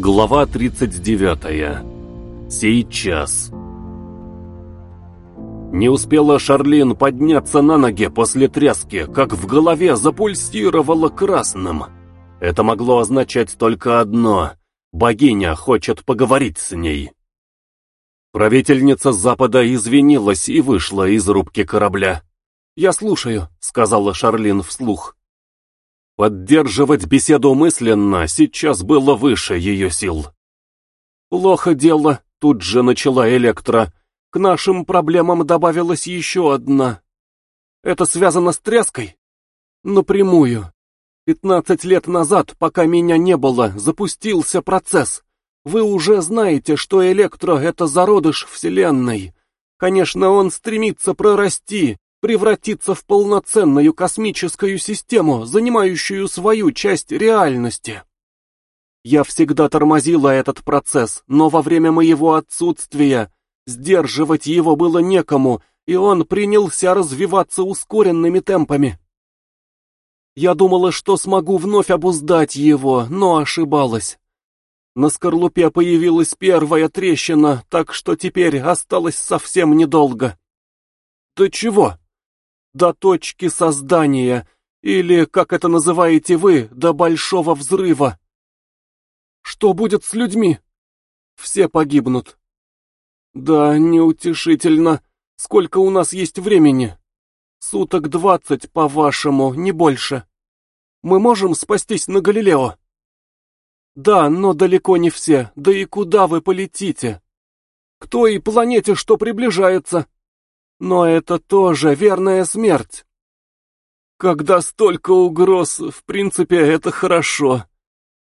Глава 39. Сейчас. Не успела Шарлин подняться на ноги после тряски, как в голове запульсировало красным. Это могло означать только одно — богиня хочет поговорить с ней. Правительница Запада извинилась и вышла из рубки корабля. «Я слушаю», — сказала Шарлин вслух. Поддерживать беседу мысленно сейчас было выше ее сил. «Плохо дело», — тут же начала Электро. «К нашим проблемам добавилась еще одна. Это связано с тряской?» «Напрямую. Пятнадцать лет назад, пока меня не было, запустился процесс. Вы уже знаете, что Электро — это зародыш Вселенной. Конечно, он стремится прорасти, превратиться в полноценную космическую систему, занимающую свою часть реальности. Я всегда тормозила этот процесс, но во время моего отсутствия сдерживать его было некому, и он принялся развиваться ускоренными темпами. Я думала, что смогу вновь обуздать его, но ошибалась. На скорлупе появилась первая трещина, так что теперь осталось совсем недолго. «Ты чего?» До точки создания, или, как это называете вы, до большого взрыва. Что будет с людьми? Все погибнут. Да, неутешительно. Сколько у нас есть времени? Суток двадцать, по-вашему, не больше. Мы можем спастись на Галилео? Да, но далеко не все. Да и куда вы полетите? К той планете, что приближается. Но это тоже верная смерть. Когда столько угроз, в принципе, это хорошо.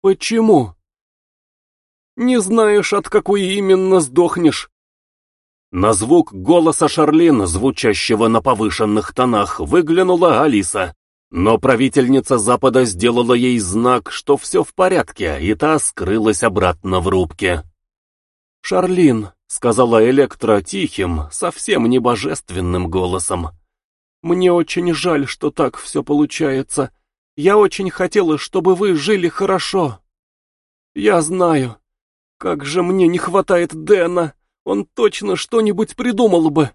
Почему? Не знаешь, от какой именно сдохнешь. На звук голоса Шарлин, звучащего на повышенных тонах, выглянула Алиса. Но правительница Запада сделала ей знак, что все в порядке, и та скрылась обратно в рубке. «Шарлин», — сказала Электро тихим, совсем не божественным голосом. «Мне очень жаль, что так все получается. Я очень хотела, чтобы вы жили хорошо. Я знаю. Как же мне не хватает Дэна. Он точно что-нибудь придумал бы.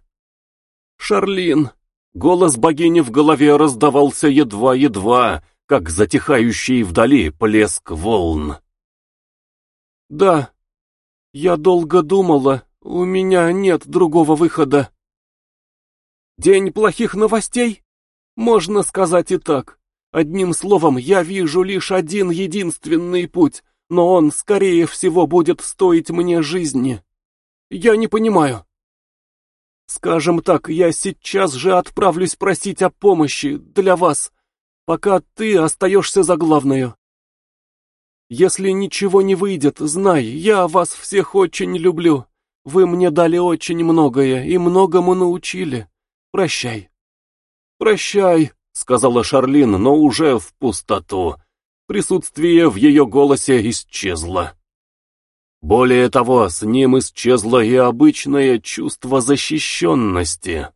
Шарлин». Голос богини в голове раздавался едва-едва, как затихающий вдали плеск волн. «Да, я долго думала, у меня нет другого выхода. День плохих новостей? Можно сказать и так. Одним словом, я вижу лишь один единственный путь, но он, скорее всего, будет стоить мне жизни. Я не понимаю. Скажем так, я сейчас же отправлюсь просить о помощи для вас, пока ты остаешься за главную. Если ничего не выйдет, знай, я вас всех очень люблю. Вы мне дали очень многое и многому научили. Прощай. Прощай, сказала Шарлин, но уже в пустоту. Присутствие в ее голосе исчезло. Более того, с ним исчезло и обычное чувство защищенности.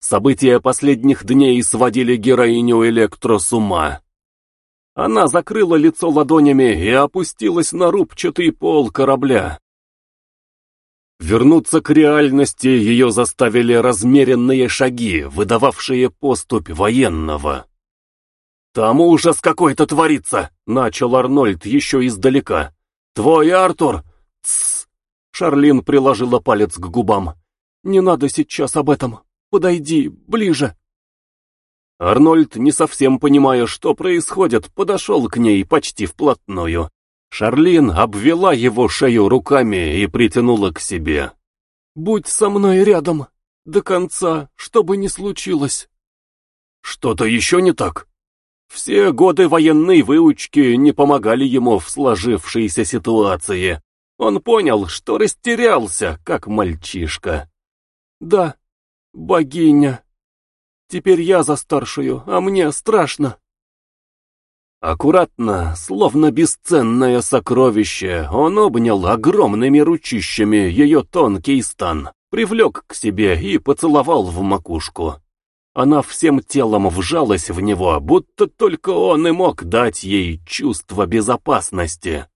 События последних дней сводили героиню Электро с ума. Она закрыла лицо ладонями и опустилась на рубчатый пол корабля. Вернуться к реальности ее заставили размеренные шаги, выдававшие поступь военного. «Там ужас какой-то творится!» — начал Арнольд еще издалека. «Твой Артур!» «Тссс!» — Шарлин приложила палец к губам. «Не надо сейчас об этом. Подойди ближе!» Арнольд, не совсем понимая, что происходит, подошел к ней почти вплотную. Шарлин обвела его шею руками и притянула к себе. «Будь со мной рядом, до конца, что бы ни случилось». «Что-то еще не так?» Все годы военной выучки не помогали ему в сложившейся ситуации. Он понял, что растерялся, как мальчишка. «Да, богиня», Теперь я за старшую, а мне страшно. Аккуратно, словно бесценное сокровище, он обнял огромными ручищами ее тонкий стан, привлек к себе и поцеловал в макушку. Она всем телом вжалась в него, будто только он и мог дать ей чувство безопасности.